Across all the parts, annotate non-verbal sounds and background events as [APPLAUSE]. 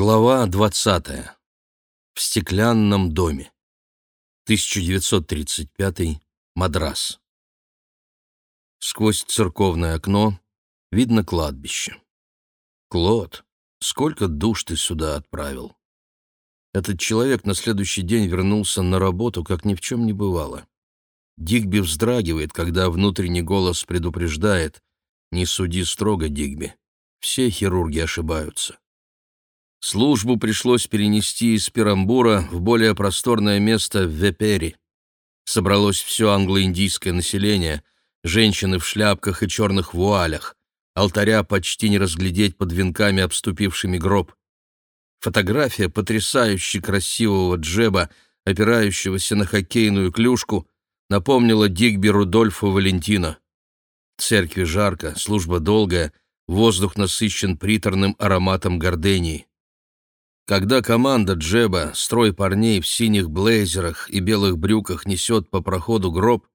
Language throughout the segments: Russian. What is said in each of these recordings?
Глава 20. В стеклянном доме. 1935. Мадрас. Сквозь церковное окно видно кладбище. Клод, сколько душ ты сюда отправил? Этот человек на следующий день вернулся на работу, как ни в чем не бывало. Дигби вздрагивает, когда внутренний голос предупреждает «Не суди строго, Дигби, все хирурги ошибаются». Службу пришлось перенести из Перамбура в более просторное место в Вепери. Собралось все англо-индийское население, женщины в шляпках и черных вуалях. Алтаря почти не разглядеть под венками, обступившими гроб. Фотография потрясающе красивого джеба, опирающегося на хоккейную клюшку, напомнила Дигби Рудольфа Валентина. В церкви жарко, служба долгая, воздух насыщен приторным ароматом гордений. Когда команда Джеба, строй парней в синих блейзерах и белых брюках несет по проходу гроб,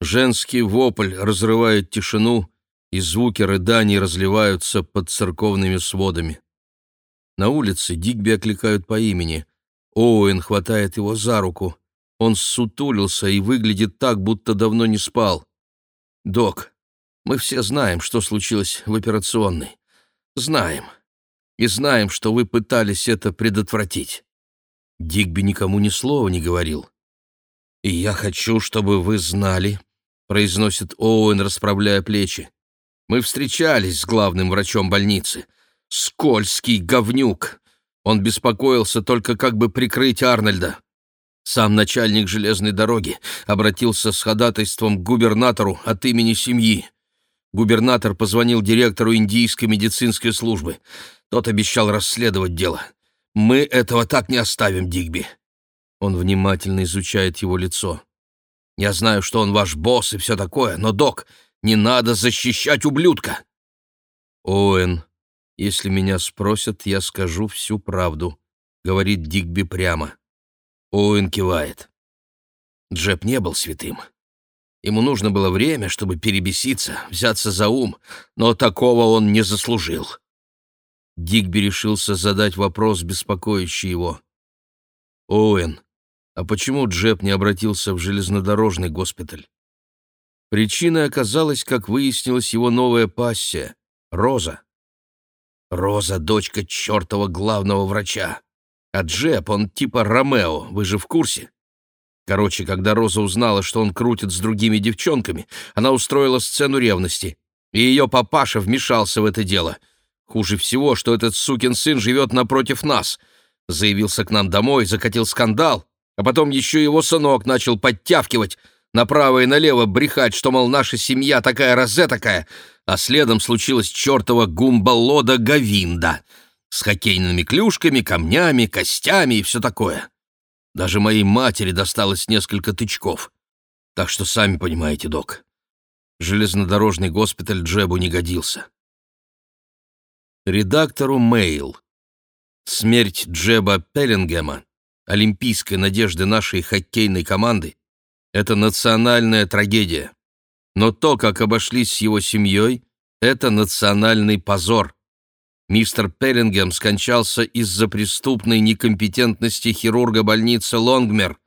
женский вопль разрывает тишину, и звуки рыданий разливаются под церковными сводами. На улице Дигби окликают по имени. Оуэн хватает его за руку. Он ссутулился и выглядит так, будто давно не спал. «Док, мы все знаем, что случилось в операционной. Знаем и знаем, что вы пытались это предотвратить». Дигби никому ни слова не говорил. «И я хочу, чтобы вы знали», — произносит Оуэн, расправляя плечи. «Мы встречались с главным врачом больницы. Скользкий говнюк. Он беспокоился только как бы прикрыть Арнольда. Сам начальник железной дороги обратился с ходатайством к губернатору от имени семьи. Губернатор позвонил директору индийской медицинской службы. Тот обещал расследовать дело. Мы этого так не оставим, Дигби. Он внимательно изучает его лицо. Я знаю, что он ваш босс и все такое, но, док, не надо защищать ублюдка. Оуэн, если меня спросят, я скажу всю правду, говорит Дигби прямо. Оуэн кивает. Джеб не был святым. Ему нужно было время, чтобы перебеситься, взяться за ум, но такого он не заслужил. Дигби решился задать вопрос, беспокоящий его. «Оуэн, а почему Джеб не обратился в железнодорожный госпиталь?» Причиной оказалась, как выяснилось, его новая пассия — Роза. Роза — дочка чертова главного врача. А Джеб, он типа Ромео, вы же в курсе? Короче, когда Роза узнала, что он крутит с другими девчонками, она устроила сцену ревности, и ее папаша вмешался в это дело — Хуже всего, что этот сукин сын живет напротив нас. Заявился к нам домой, закатил скандал, а потом еще его сынок начал подтявкивать, направо и налево брехать, что, мол, наша семья такая розе такая, а следом случилась чертова гумбалода Гавинда с хоккейными клюшками, камнями, костями и все такое. Даже моей матери досталось несколько тычков. Так что сами понимаете, док. Железнодорожный госпиталь Джебу не годился. Редактору Мейл. Смерть Джеба Пеллингема, олимпийской надежды нашей хоккейной команды, это национальная трагедия. Но то, как обошлись с его семьей, это национальный позор. Мистер Пеллингем скончался из-за преступной некомпетентности хирурга больницы Лонгмер,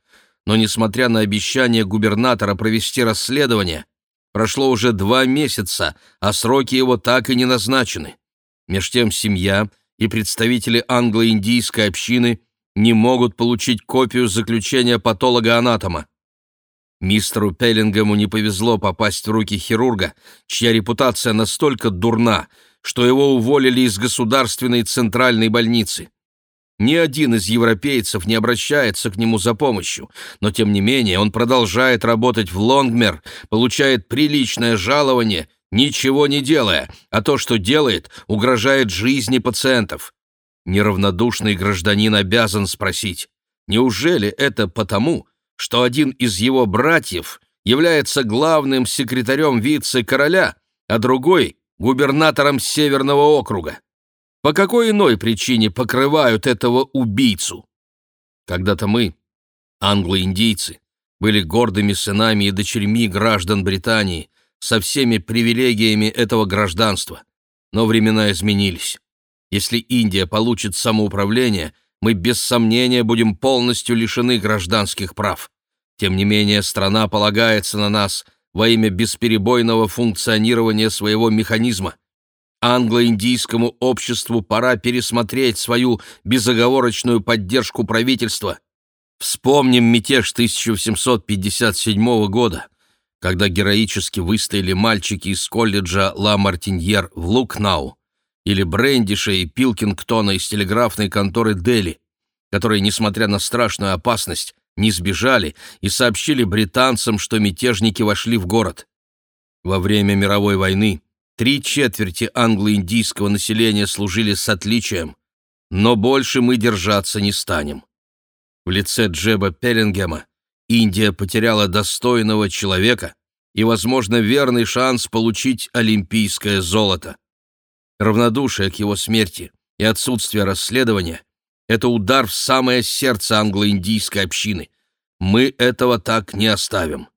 но, несмотря на обещание губернатора провести расследование, прошло уже два месяца, а сроки его так и не назначены. Меж тем семья и представители англо-индийской общины не могут получить копию заключения патолога-анатома. Мистеру Пеллингему не повезло попасть в руки хирурга, чья репутация настолько дурна, что его уволили из государственной центральной больницы. Ни один из европейцев не обращается к нему за помощью, но тем не менее он продолжает работать в Лонгмер, получает приличное жалование – ничего не делая, а то, что делает, угрожает жизни пациентов. Неравнодушный гражданин обязан спросить, неужели это потому, что один из его братьев является главным секретарем вице-короля, а другой — губернатором Северного округа? По какой иной причине покрывают этого убийцу? Когда-то мы, англо-индийцы, были гордыми сынами и дочерьми граждан Британии — со всеми привилегиями этого гражданства. Но времена изменились. Если Индия получит самоуправление, мы без сомнения будем полностью лишены гражданских прав. Тем не менее, страна полагается на нас во имя бесперебойного функционирования своего механизма. Англо-индийскому обществу пора пересмотреть свою безоговорочную поддержку правительства. Вспомним мятеж 1757 года, когда героически выстояли мальчики из колледжа Ла Мартиньер в Лукнау или Брендиша и Пилкингтона из телеграфной конторы Дели, которые, несмотря на страшную опасность, не сбежали и сообщили британцам, что мятежники вошли в город. Во время мировой войны три четверти англо-индийского населения служили с отличием, но больше мы держаться не станем. В лице Джеба Пеллингема Индия потеряла достойного человека и, возможно, верный шанс получить олимпийское золото. Равнодушие к его смерти и отсутствие расследования — это удар в самое сердце англо-индийской общины. Мы этого так не оставим.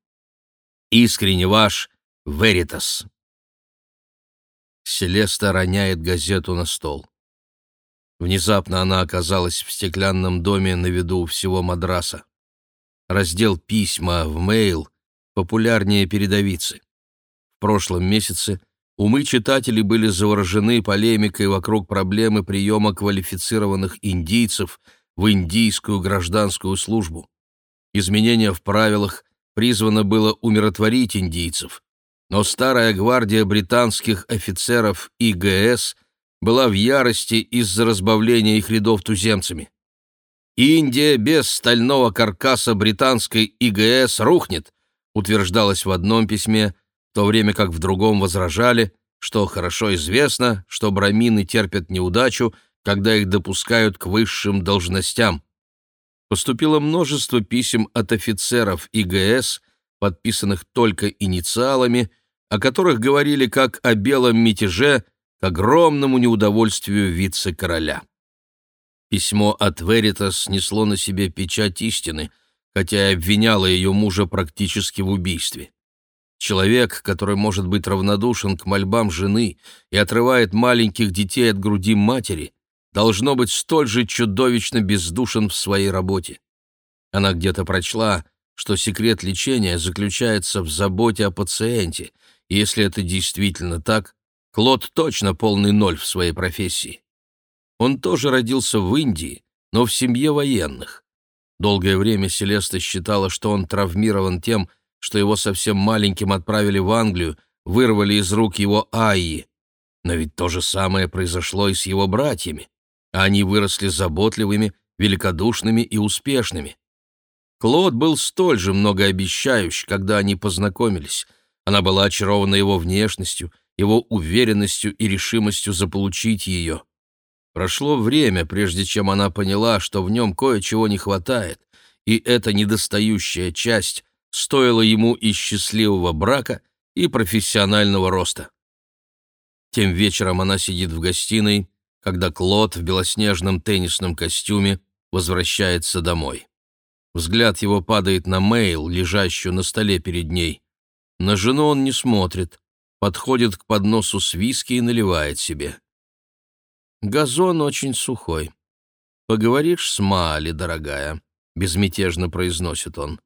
Искренне ваш Веритас. Селеста роняет газету на стол. Внезапно она оказалась в стеклянном доме на виду всего Мадраса. Раздел «Письма» в мейл популярнее передовицы. В прошлом месяце – Умы читателей были заворожены полемикой вокруг проблемы приема квалифицированных индийцев в индийскую гражданскую службу. Изменение в правилах призвано было умиротворить индийцев, но старая гвардия британских офицеров ИГС была в ярости из-за разбавления их рядов туземцами. «Индия без стального каркаса британской ИГС рухнет», утверждалось в одном письме, то время как в другом возражали, что хорошо известно, что брамины терпят неудачу, когда их допускают к высшим должностям. Поступило множество писем от офицеров ИГС, подписанных только инициалами, о которых говорили как о белом мятеже к огромному неудовольствию вице-короля. Письмо от Веритас несло на себе печать истины, хотя и обвиняло ее мужа практически в убийстве. Человек, который может быть равнодушен к мольбам жены и отрывает маленьких детей от груди матери, должно быть столь же чудовищно бездушен в своей работе. Она где-то прочла, что секрет лечения заключается в заботе о пациенте, и если это действительно так, Клод точно полный ноль в своей профессии. Он тоже родился в Индии, но в семье военных. Долгое время Селеста считала, что он травмирован тем, что его совсем маленьким отправили в Англию, вырвали из рук его Айи. Но ведь то же самое произошло и с его братьями. Они выросли заботливыми, великодушными и успешными. Клод был столь же многообещающий, когда они познакомились. Она была очарована его внешностью, его уверенностью и решимостью заполучить ее. Прошло время, прежде чем она поняла, что в нем кое-чего не хватает, и эта недостающая часть стоило ему и счастливого брака, и профессионального роста. Тем вечером она сидит в гостиной, когда Клод в белоснежном теннисном костюме возвращается домой. Взгляд его падает на мейл, лежащую на столе перед ней. На жену он не смотрит, подходит к подносу с виски и наливает себе. Газон очень сухой. «Поговоришь с Маали, дорогая», — безмятежно произносит он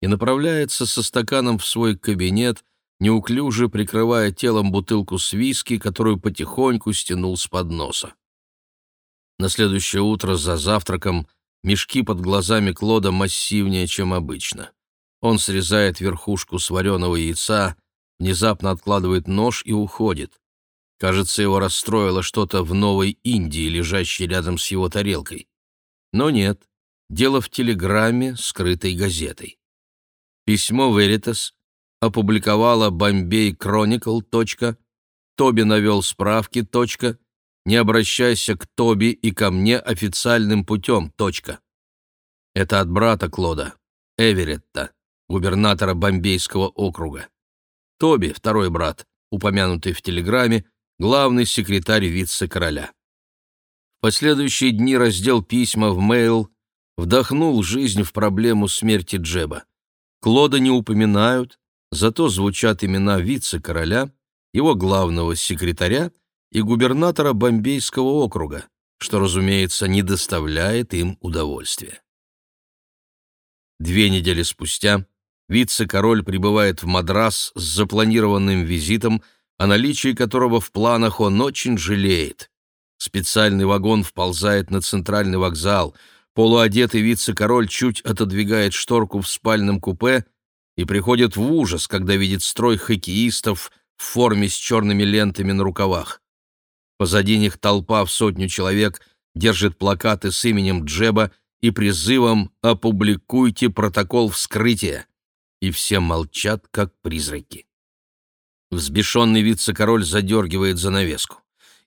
и направляется со стаканом в свой кабинет, неуклюже прикрывая телом бутылку с виски, которую потихоньку стянул с подноса. На следующее утро за завтраком мешки под глазами Клода массивнее, чем обычно. Он срезает верхушку свареного яйца, внезапно откладывает нож и уходит. Кажется, его расстроило что-то в Новой Индии, лежащей рядом с его тарелкой. Но нет, дело в телеграмме, скрытой газетой. Письмо Веритас опубликовала Бомбей Chronicle. Тоби навел справки. Не обращайся к Тоби и ко мне официальным путем. Это от брата Клода, Эверетта, губернатора Бомбейского округа. Тоби, второй брат, упомянутый в телеграмме, главный секретарь вице-короля. В последующие дни раздел письма в мейл вдохнул жизнь в проблему смерти Джеба. Клода не упоминают, зато звучат имена вице-короля, его главного секретаря и губернатора Бомбейского округа, что, разумеется, не доставляет им удовольствия. Две недели спустя вице-король прибывает в Мадрас с запланированным визитом, о наличии которого в планах он очень жалеет. Специальный вагон вползает на центральный вокзал, полуодетый вице-король чуть отодвигает шторку в спальном купе и приходит в ужас, когда видит строй хоккеистов в форме с черными лентами на рукавах. Позади них толпа в сотню человек держит плакаты с именем Джеба и призывом «Опубликуйте протокол вскрытия». И все молчат, как призраки. Взбешенный вице-король задергивает занавеску.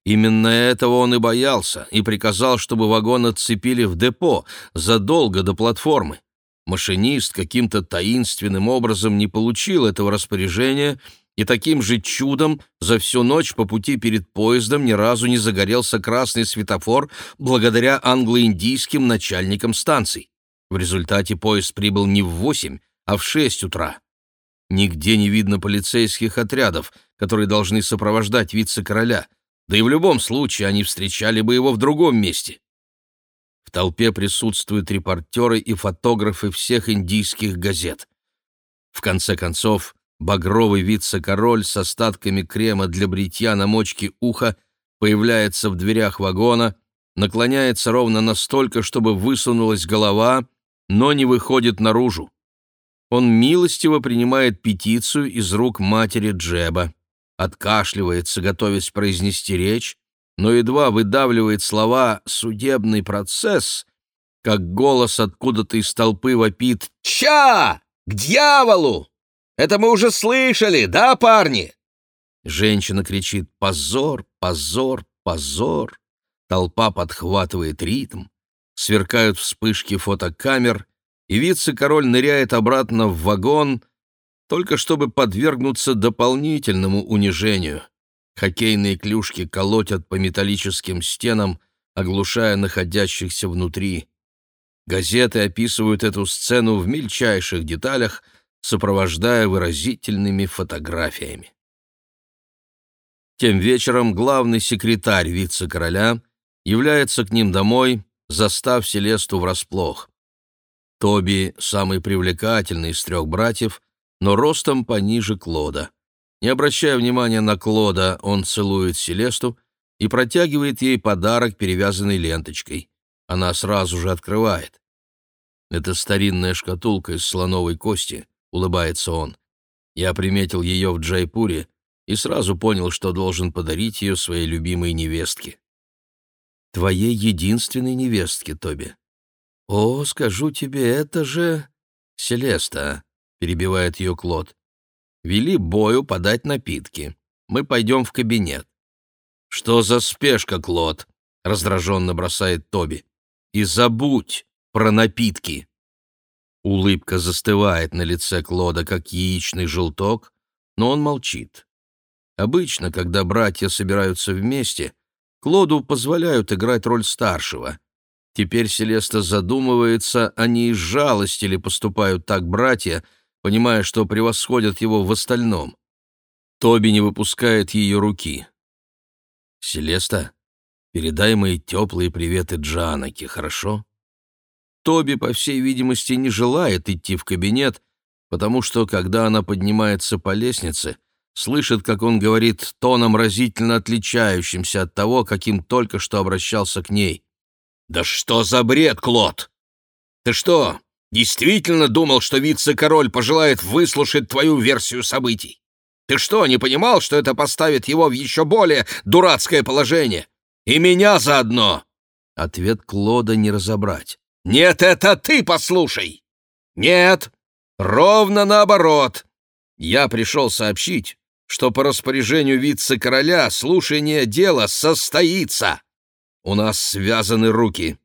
Именно этого он и боялся, и приказал, чтобы вагон отцепили в депо задолго до платформы. Машинист каким-то таинственным образом не получил этого распоряжения — и таким же чудом за всю ночь по пути перед поездом ни разу не загорелся красный светофор благодаря англо-индийским начальникам станций. В результате поезд прибыл не в восемь, а в шесть утра. Нигде не видно полицейских отрядов, которые должны сопровождать вице-короля, да и в любом случае они встречали бы его в другом месте. В толпе присутствуют репортеры и фотографы всех индийских газет. В конце концов, Багровый вице-король с остатками крема для бритья на мочке уха появляется в дверях вагона, наклоняется ровно настолько, чтобы высунулась голова, но не выходит наружу. Он милостиво принимает петицию из рук матери Джеба, откашливается, готовясь произнести речь, но едва выдавливает слова «судебный процесс», как голос откуда-то из толпы вопит «Ща! К дьяволу!» Это мы уже слышали, да, парни?» Женщина кричит «Позор! Позор! Позор!» Толпа подхватывает ритм, сверкают вспышки фотокамер, и вице-король ныряет обратно в вагон, только чтобы подвергнуться дополнительному унижению. Хоккейные клюшки колотят по металлическим стенам, оглушая находящихся внутри. Газеты описывают эту сцену в мельчайших деталях — сопровождая выразительными фотографиями. Тем вечером главный секретарь вице-короля является к ним домой, застав Селесту врасплох. Тоби — самый привлекательный из трех братьев, но ростом пониже Клода. Не обращая внимания на Клода, он целует Селесту и протягивает ей подарок, перевязанный ленточкой. Она сразу же открывает. Это старинная шкатулка из слоновой кости, улыбается он. Я приметил ее в Джайпуре и сразу понял, что должен подарить ее своей любимой невестке. Твоей единственной невестке, Тоби. О, скажу тебе, это же... Селеста, перебивает ее Клод. Вели Бою подать напитки. Мы пойдем в кабинет. Что за спешка, Клод? Раздраженно бросает Тоби. И забудь про напитки. Улыбка застывает на лице Клода, как яичный желток, но он молчит. Обычно, когда братья собираются вместе, Клоду позволяют играть роль старшего. Теперь Селеста задумывается, а не из жалости ли поступают так братья, понимая, что превосходят его в остальном. Тоби не выпускает ее руки. «Селеста, передай мои теплые приветы Джанаке, хорошо?» Тоби, по всей видимости, не желает идти в кабинет, потому что, когда она поднимается по лестнице, слышит, как он говорит тоном разительно отличающимся от того, каким только что обращался к ней. «Да что за бред, Клод? Ты что, действительно думал, что вице-король пожелает выслушать твою версию событий? Ты что, не понимал, что это поставит его в еще более дурацкое положение? И меня заодно!» Ответ Клода не разобрать. Нет, это ты послушай! Нет, ровно наоборот. Я пришел сообщить, что по распоряжению вице-короля слушание дела состоится. У нас связаны руки.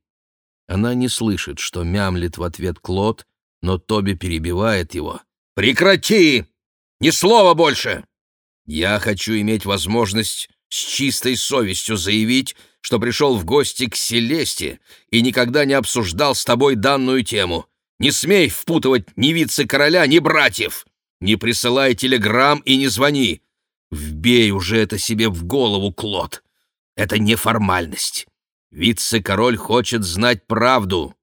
Она не слышит, что мямлит в ответ Клод, но Тоби перебивает его. «Прекрати! Ни слова больше! Я хочу иметь возможность с чистой совестью заявить, что пришел в гости к Селесте и никогда не обсуждал с тобой данную тему. Не смей впутывать ни вице-короля, ни братьев. Не присылай телеграмм и не звони. Вбей уже это себе в голову, Клод. Это не формальность. Вице-король хочет знать правду.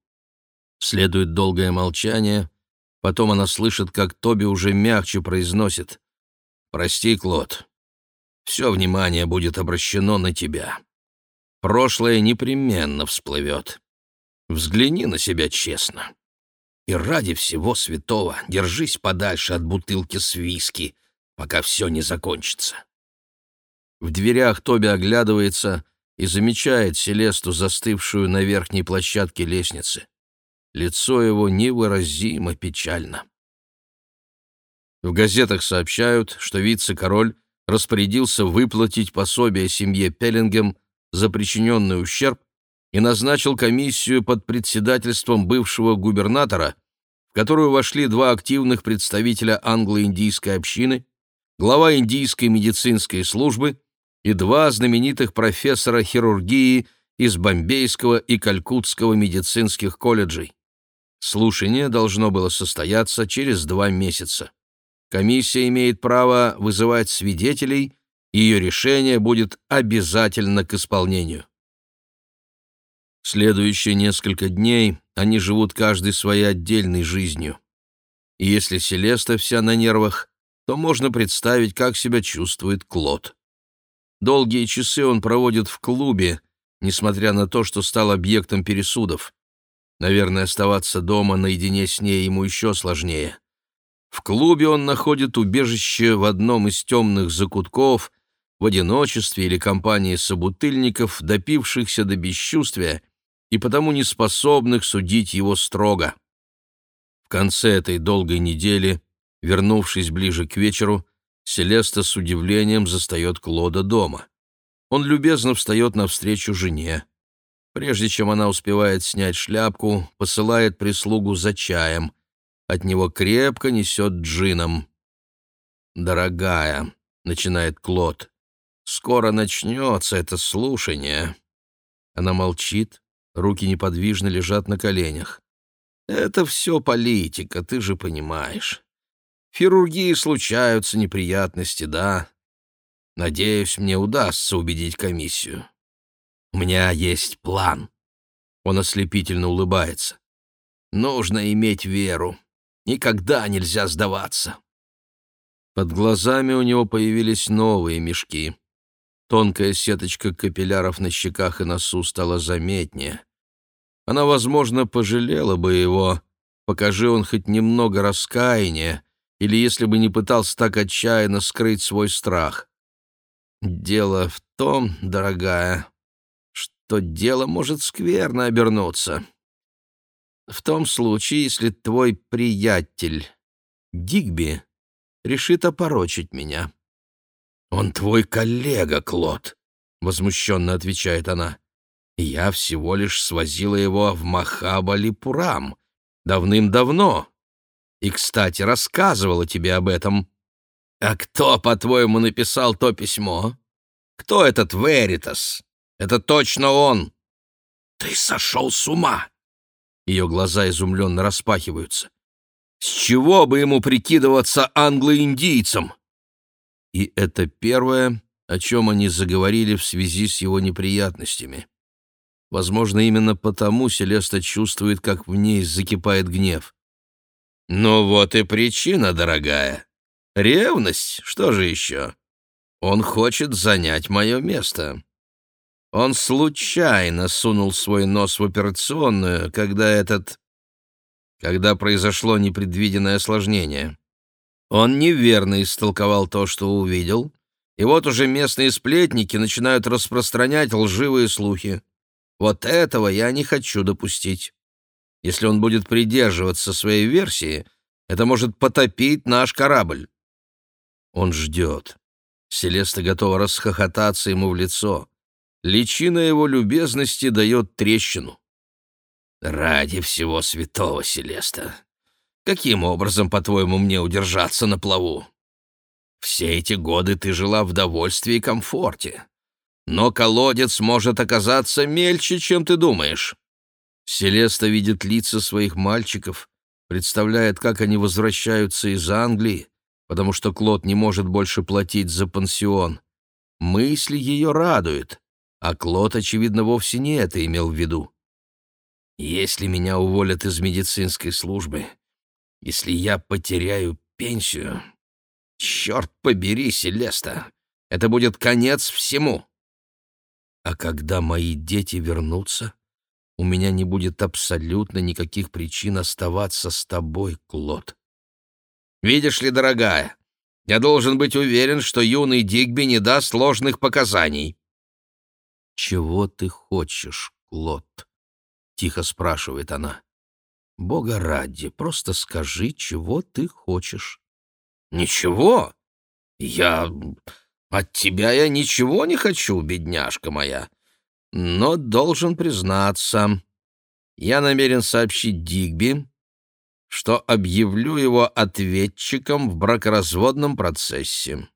Следует долгое молчание. Потом она слышит, как Тоби уже мягче произносит. «Прости, Клод. Все внимание будет обращено на тебя. Прошлое непременно всплывет. Взгляни на себя честно. И ради всего святого держись подальше от бутылки с виски, пока все не закончится». В дверях Тоби оглядывается и замечает Селесту, застывшую на верхней площадке лестницы. Лицо его невыразимо печально. В газетах сообщают, что вице-король распорядился выплатить пособие семье Пеллингем за причиненный ущерб и назначил комиссию под председательством бывшего губернатора, в которую вошли два активных представителя англо-индийской общины, глава индийской медицинской службы и два знаменитых профессора хирургии из Бомбейского и Калькутского медицинских колледжей. Слушание должно было состояться через два месяца. Комиссия имеет право вызывать свидетелей, ее решение будет обязательно к исполнению. Следующие несколько дней они живут каждый своей отдельной жизнью. И если Селеста вся на нервах, то можно представить, как себя чувствует Клод. Долгие часы он проводит в клубе, несмотря на то, что стал объектом пересудов. Наверное, оставаться дома наедине с ней ему еще сложнее. В клубе он находит убежище в одном из темных закутков, в одиночестве или компании собутыльников, допившихся до бесчувствия и потому не способных судить его строго. В конце этой долгой недели, вернувшись ближе к вечеру, Селеста с удивлением застает Клода дома. Он любезно встает навстречу жене. Прежде чем она успевает снять шляпку, посылает прислугу за чаем. От него крепко несет джином. «Дорогая», — начинает Клод, — «скоро начнется это слушание». Она молчит, руки неподвижно лежат на коленях. «Это все политика, ты же понимаешь. В хирургии случаются неприятности, да. Надеюсь, мне удастся убедить комиссию». У меня есть план. Он ослепительно улыбается. Нужно иметь веру. Никогда нельзя сдаваться. Под глазами у него появились новые мешки. Тонкая сеточка капилляров на щеках и носу стала заметнее. Она, возможно, пожалела бы его, покажи он хоть немного раскаяния, или если бы не пытался так отчаянно скрыть свой страх. Дело в том, дорогая, то дело может скверно обернуться. В том случае, если твой приятель Дигби решит опорочить меня. «Он твой коллега, Клод», — возмущенно отвечает она. «Я всего лишь свозила его в Махабалипурам давным-давно. И, кстати, рассказывала тебе об этом. А кто, по-твоему, написал то письмо? Кто этот Веритас?» Это точно он!» «Ты сошел с ума!» Ее глаза изумленно распахиваются. «С чего бы ему прикидываться англо-индийцем?» И это первое, о чем они заговорили в связи с его неприятностями. Возможно, именно потому Селеста чувствует, как в ней закипает гнев. «Ну вот и причина, дорогая. Ревность, что же еще? Он хочет занять мое место. Он случайно сунул свой нос в операционную, когда этот... когда произошло непредвиденное осложнение. Он неверно истолковал то, что увидел, и вот уже местные сплетники начинают распространять лживые слухи. Вот этого я не хочу допустить. Если он будет придерживаться своей версии, это может потопить наш корабль. Он ждет. Селеста готова расхохотаться ему в лицо личина его любезности дает трещину. «Ради всего святого, Селеста! Каким образом, по-твоему, мне удержаться на плаву? Все эти годы ты жила в довольстве и комфорте. Но колодец может оказаться мельче, чем ты думаешь». Селеста видит лица своих мальчиков, представляет, как они возвращаются из Англии, потому что Клод не может больше платить за пансион. Мысли ее радуют. а Клод, очевидно, вовсе не это имел в виду. «Если меня уволят из медицинской службы, если я потеряю пенсию, черт побери, Селеста, это будет конец всему!» «А когда мои дети вернутся, у меня не будет абсолютно никаких причин оставаться с тобой, Клод». «Видишь ли, дорогая, я должен быть уверен, что юный Дигби не даст ложных показаний». «Чего ты хочешь, Клод?» — тихо спрашивает она. «Бога ради, просто скажи, чего ты хочешь». «Ничего? Я... От тебя я ничего не хочу, бедняжка моя. Но должен признаться, я намерен сообщить Дигби, что объявлю его ответчиком в бракоразводном процессе.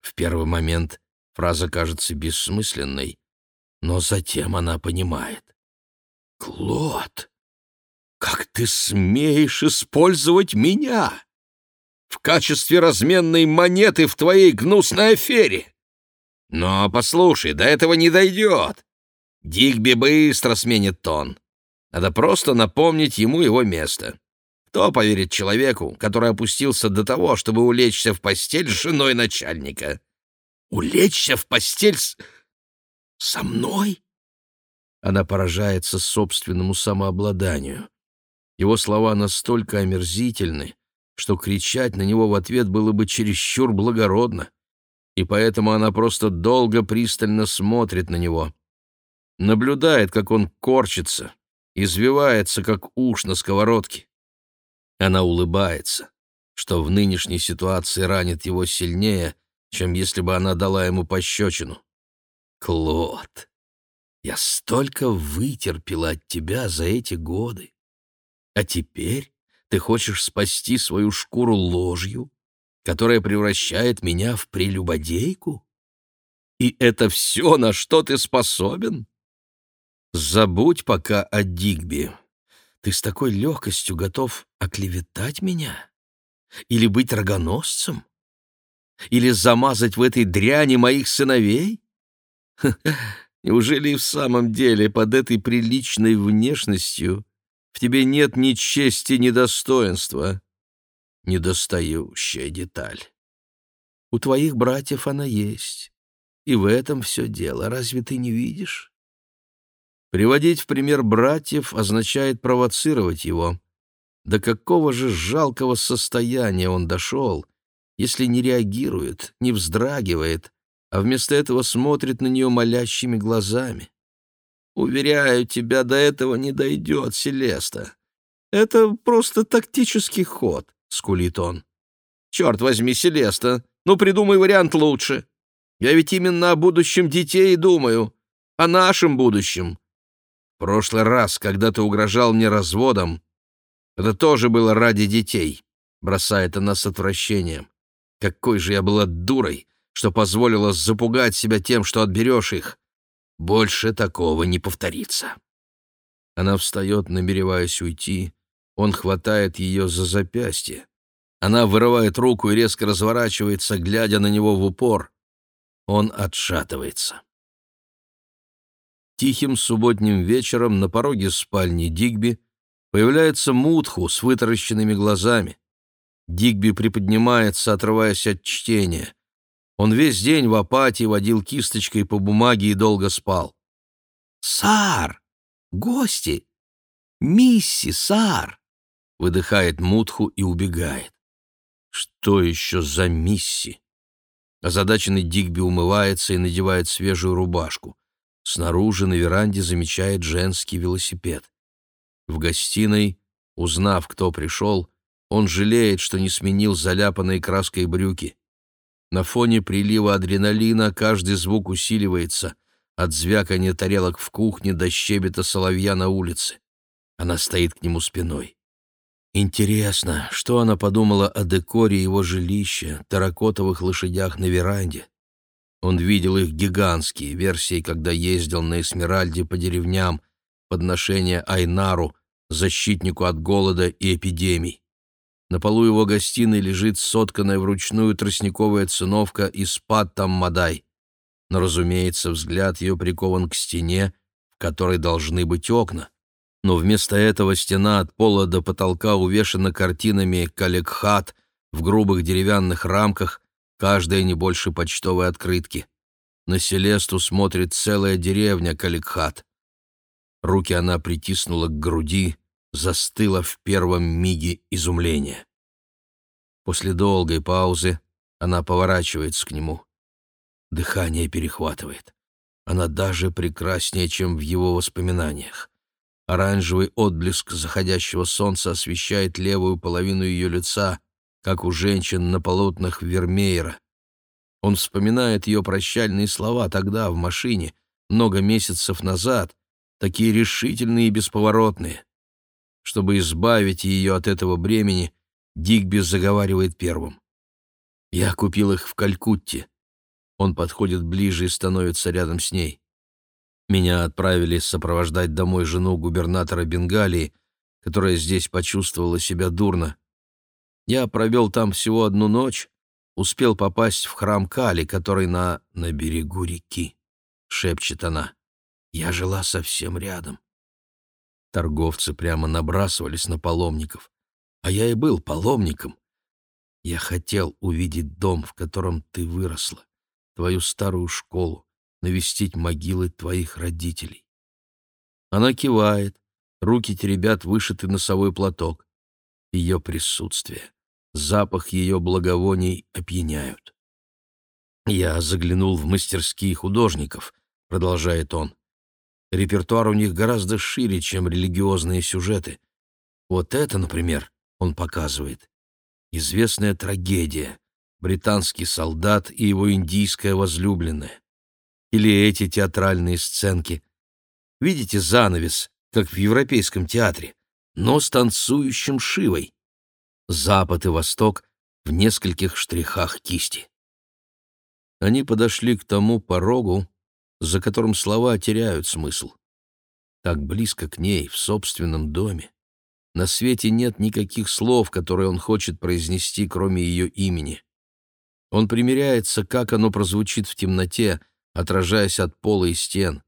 В первый момент фраза кажется бессмысленной, но затем она понимает. «Клод, как ты смеешь использовать меня в качестве разменной монеты в твоей гнусной афере? Но послушай, до этого не дойдет. Дигби быстро сменит тон. Надо просто напомнить ему его место. Кто поверит человеку, который опустился до того, чтобы улечься в постель с женой начальника? Улечься в постель с... со мной? Она поражается собственному самообладанию. Его слова настолько омерзительны, что кричать на него в ответ было бы чересчур благородно, и поэтому она просто долго пристально смотрит на него. Наблюдает, как он корчится, извивается, как уж на сковородке. Она улыбается, что в нынешней ситуации ранит его сильнее, чем если бы она дала ему пощечину. «Клод, я столько вытерпела от тебя за эти годы. А теперь ты хочешь спасти свою шкуру ложью, которая превращает меня в прелюбодейку? И это все, на что ты способен?» Забудь пока о Дигби. Ты с такой легкостью готов оклеветать меня? Или быть рогоносцем? Или замазать в этой дряни моих сыновей? [LAUGHS] Неужели и в самом деле под этой приличной внешностью в тебе нет ни чести, ни достоинства? Недостающая деталь. У твоих братьев она есть. И в этом все дело. Разве ты не видишь? Приводить в пример братьев означает провоцировать его. До какого же жалкого состояния он дошел, если не реагирует, не вздрагивает, а вместо этого смотрит на нее молящими глазами. «Уверяю тебя, до этого не дойдет, Селеста. Это просто тактический ход», — скулит он. «Черт возьми, Селеста, ну придумай вариант лучше. Я ведь именно о будущем детей думаю, о нашем будущем, прошлый раз, когда ты угрожал мне разводом, это тоже было ради детей», — бросает она с отвращением. «Какой же я была дурой, что позволила запугать себя тем, что отберешь их. Больше такого не повторится». Она встает, намереваясь уйти. Он хватает ее за запястье. Она вырывает руку и резко разворачивается, глядя на него в упор. Он отшатывается. Тихим субботним вечером на пороге спальни Дигби появляется Мутху с вытаращенными глазами. Дигби приподнимается, отрываясь от чтения. Он весь день в апатии водил кисточкой по бумаге и долго спал. «Сар! Гости! Мисси, Сар!» — выдыхает Мутху и убегает. «Что еще за Мисси?» Озадаченный Дигби умывается и надевает свежую рубашку. Снаружи на веранде замечает женский велосипед. В гостиной, узнав, кто пришел, он жалеет, что не сменил заляпанные краской брюки. На фоне прилива адреналина каждый звук усиливается, от звякания тарелок в кухне до щебета соловья на улице. Она стоит к нему спиной. Интересно, что она подумала о декоре его жилища, таракотовых лошадях на веранде. Он видел их гигантские версии, когда ездил на Эсмеральде по деревням, подношения Айнару, защитнику от голода и эпидемий. На полу его гостиной лежит сотканная вручную тростниковая циновка из Паттам-Мадай. но, разумеется, взгляд ее прикован к стене, в которой должны быть окна. Но вместо этого стена от пола до потолка увешана картинами калекхат в грубых деревянных рамках, каждая не больше почтовой открытки. На Селесту смотрит целая деревня калекхат. Руки она притиснула к груди, застыла в первом миге изумления. После долгой паузы она поворачивается к нему. Дыхание перехватывает. Она даже прекраснее, чем в его воспоминаниях. Оранжевый отблеск заходящего солнца освещает левую половину ее лица, как у женщин на полотнах Вермеера. Он вспоминает ее прощальные слова тогда, в машине, много месяцев назад, такие решительные и бесповоротные. Чтобы избавить ее от этого бремени, Дигби заговаривает первым. «Я купил их в Калькутте. Он подходит ближе и становится рядом с ней. Меня отправили сопровождать домой жену губернатора Бенгалии, которая здесь почувствовала себя дурно. Я провел там всего одну ночь, успел попасть в храм Кали, который на... на берегу реки, — шепчет она. Я жила совсем рядом. Торговцы прямо набрасывались на паломников. А я и был паломником. Я хотел увидеть дом, в котором ты выросла твою старую школу, навестить могилы твоих родителей. Она кивает, руки теребят вышитый носовой платок. Ее присутствие, запах ее благовоний опьяняют. «Я заглянул в мастерские художников», — продолжает он. «Репертуар у них гораздо шире, чем религиозные сюжеты. Вот это, например, он показывает. Известная трагедия, британский солдат и его индийская возлюбленная. Или эти театральные сценки. Видите занавес, как в Европейском театре, но с танцующим Шивой. Запад и Восток в нескольких штрихах кисти. Они подошли к тому порогу, за которым слова теряют смысл. Так близко к ней, в собственном доме. На свете нет никаких слов, которые он хочет произнести, кроме ее имени. Он примеряется, как оно прозвучит в темноте, отражаясь от пола и стен.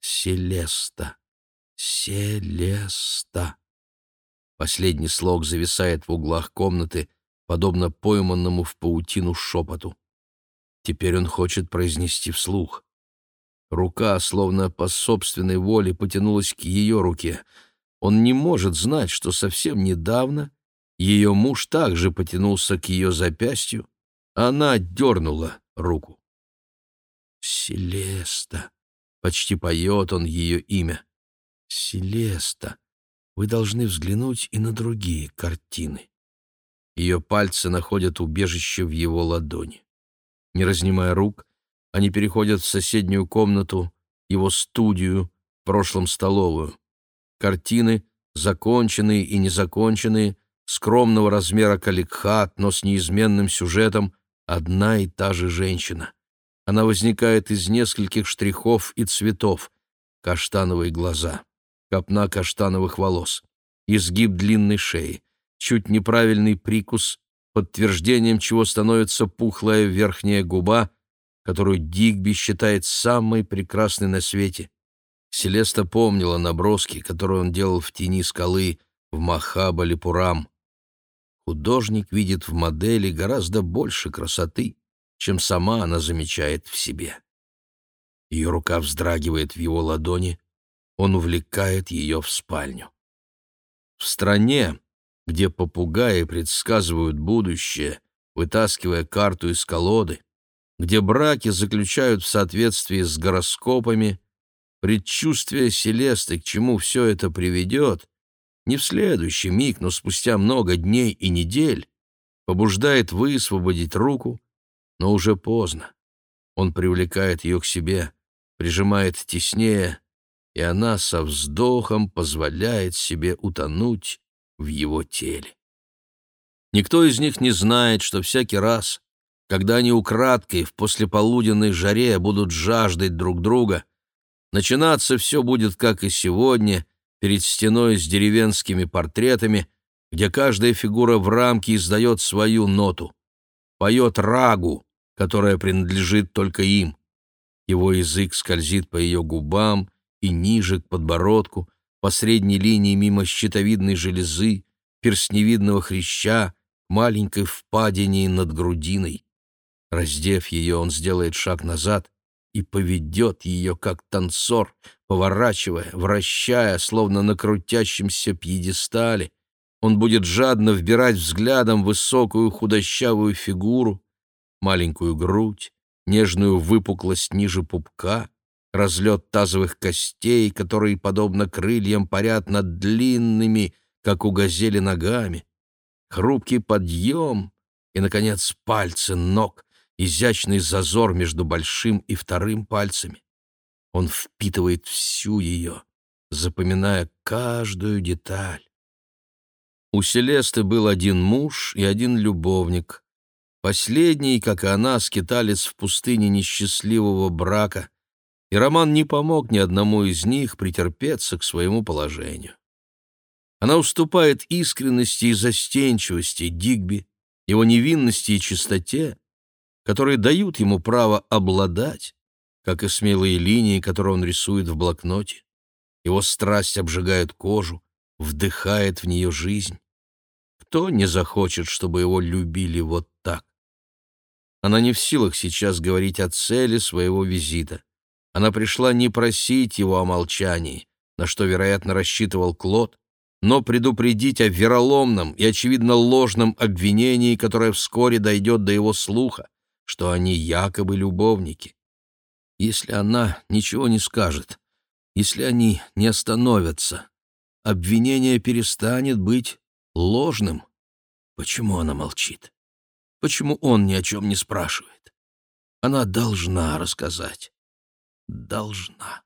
«Селеста! Селеста!» Последний слог зависает в углах комнаты, подобно пойманному в паутину шепоту. Теперь он хочет произнести вслух. Рука, словно по собственной воле, потянулась к ее руке. Он не может знать, что совсем недавно ее муж также потянулся к ее запястью, она дернула руку. «Селеста!» — почти поет он ее имя. «Селеста, вы должны взглянуть и на другие картины». Ее пальцы находят убежище в его ладони. Не разнимая рук, они переходят в соседнюю комнату, его студию, в прошлом столовую. Картины, законченные и незаконченные, скромного размера каликхат, но с неизменным сюжетом, одна и та же женщина. Она возникает из нескольких штрихов и цветов. Каштановые глаза, копна каштановых волос, изгиб длинной шеи, чуть неправильный прикус, подтверждением чего становится пухлая верхняя губа, которую Дигби считает самой прекрасной на свете. Селеста помнила наброски, которые он делал в тени скалы в Махабалипурам. Художник видит в модели гораздо больше красоты, чем сама она замечает в себе. Ее рука вздрагивает в его ладони, он увлекает ее в спальню. В стране, где попугаи предсказывают будущее, вытаскивая карту из колоды, где браки заключают в соответствии с гороскопами, предчувствие Селесты, к чему все это приведет, не в следующий миг, но спустя много дней и недель, побуждает высвободить руку, но уже поздно. Он привлекает ее к себе, прижимает теснее, и она со вздохом позволяет себе утонуть в его теле. Никто из них не знает, что всякий раз, когда они украдкой в послеполуденной жаре будут жаждать друг друга, начинаться все будет, как и сегодня, перед стеной с деревенскими портретами, где каждая фигура в рамке издает свою ноту, поет рагу, которая принадлежит только им. Его язык скользит по ее губам и ниже к подбородку, по средней линии мимо щитовидной железы, перстневидного хряща, маленькой впадине над грудиной. Раздев ее, он сделает шаг назад и поведет ее, как танцор, поворачивая, вращая, словно на крутящемся пьедестале. Он будет жадно вбирать взглядом высокую худощавую фигуру, маленькую грудь, нежную выпуклость ниже пупка, разлет тазовых костей, которые, подобно крыльям, парят над длинными, как у газели, ногами, хрупкий подъем и, наконец, пальцы ног, изящный зазор между большим и вторым пальцами. Он впитывает всю ее, запоминая каждую деталь. У Селесты был один муж и один любовник. Последний, как и она, скиталец в пустыне несчастливого брака, и Роман не помог ни одному из них претерпеться к своему положению. Она уступает искренности и застенчивости Дигби, его невинности и чистоте, которые дают ему право обладать, как и смелые линии, которые он рисует в блокноте. Его страсть обжигает кожу, вдыхает в нее жизнь. Кто не захочет, чтобы его любили вот так? Она не в силах сейчас говорить о цели своего визита. Она пришла не просить его о молчании, на что, вероятно, рассчитывал Клод, но предупредить о вероломном и, очевидно, ложном обвинении, которое вскоре дойдет до его слуха, что они якобы любовники. Если она ничего не скажет, если они не остановятся, обвинение перестанет быть ложным. Почему она молчит? Почему он ни о чем не спрашивает? Она должна рассказать должна.